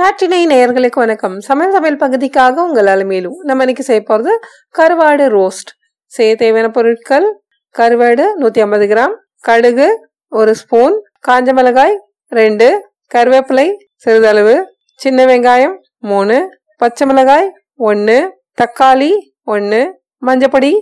நாட்டினை நேயர்களுக்கு வணக்கம். சமையல் சமையல் பகுதிக்காக உங்கள் அலுமையிலும் நம்ம இன்னைக்கு செய்ய போகிறது கருவாடு ரோஸ்ட் செய்ய தேவையான பொருட்கள் கருவாடு நூற்றி ஐம்பது கிராம் கடுகு ஒரு ஸ்பூன் காஞ்ச மிளகாய் ரெண்டு கருவேப்பிலை சிறிதளவு சின்ன வெங்காயம் மூணு பச்சை மிளகாய் ஒன்று தக்காளி ஒன்று மஞ்சப்பொடி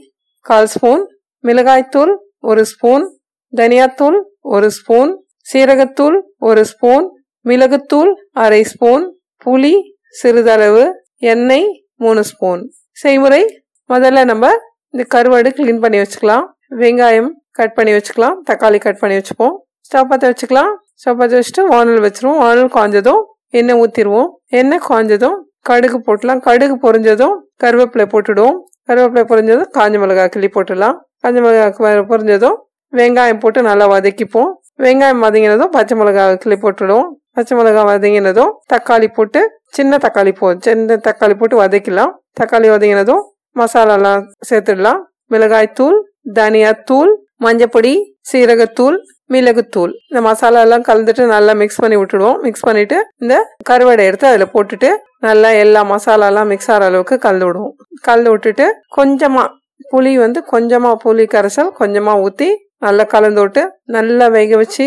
கால் ஸ்பூன் மிளகாய்த்தூள் ஒரு ஸ்பூன் தனியாத்தூள் ஒரு ஸ்பூன் சீரகத்தூள் ஒரு ஸ்பூன் மிளகுத்தூள் அரை ஸ்பூன் புளி சிறிதளவு எண்ணெய் மூணு ஸ்பூன். செய்முறை முதல்ல நம்ம இந்த கருவாடு க்ளீன் பண்ணி வச்சுக்கலாம். வெங்காயம் கட் பண்ணி வச்சுக்கலாம். தக்காளி கட் பண்ணி வச்சுப்போம். ஸ்டவ் பற்ற வச்சுக்கலாம். ஸ்டவ் பற்ற வச்சுட்டு வானல் வச்சிருவோம். வானல் காய்ஞ்சதும் எண்ணெய் ஊற்றிடுவோம் எண்ணெய் காய்ஞ்சதும் கடுகு போட்டுலாம். கடுகு பொரிஞ்சதும் கருவேப்பிலை போட்டுடுவோம். கருவேப்பிலை பொரிஞ்சதும் காஞ்ச மிளகாய் கிள்ளி போட்டுடலாம். காஞ்ச மிளகாய் பொரிஞ்சதும் வெங்காயம் போட்டு நல்லா வதக்கிப்போம். வெங்காயம் வதங்கினதும் பச்சை மிளகாய் கிள்ளி போட்டுடுவோம். பச்சை மிளகாய் வதங்கினதும் தக்காளி போட்டு சின்ன தக்காளி போ சின்ன தக்காளி போட்டு வதக்கலாம் தக்காளி வதங்கினதும் மசாலாலாம் சேர்த்துடலாம். மிளகாய் தூள் தனியாத்தூள் மஞ்சப்பொடி சீரகத்தூள் மிளகுத்தூள். இந்த மசாலா எல்லாம் கலந்துட்டு நல்லா மிக்ஸ் பண்ணி விட்டுடுவோம். மிக்ஸ் பண்ணிட்டு இந்த கருவடை எடுத்து அதில் போட்டுட்டு நல்லா எல்லா மசாலாலாம் மிக்ஸ் ஆகிற அளவுக்கு கலந்து விடுவோம். கலந்து விட்டுட்டு கொஞ்சமாக புளி வந்து கொஞ்சமாக புளி கரைசல் கொஞ்சமாக ஊற்றி நல்லா கலந்து விட்டு நல்லா வேக வச்சு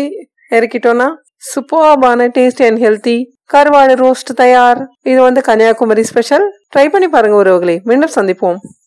இறக்கிட்டோன்னா சூப்பர்பான டேஸ்டி அண்ட் ஹெல்த்தி கருவாடு ரோஸ்ட் தயார். இது வந்து கன்னியாகுமரி ஸ்பெஷல் ட்ரை பண்ணி பாருங்க உறவுகளை. மீண்டும் சந்திப்போம்.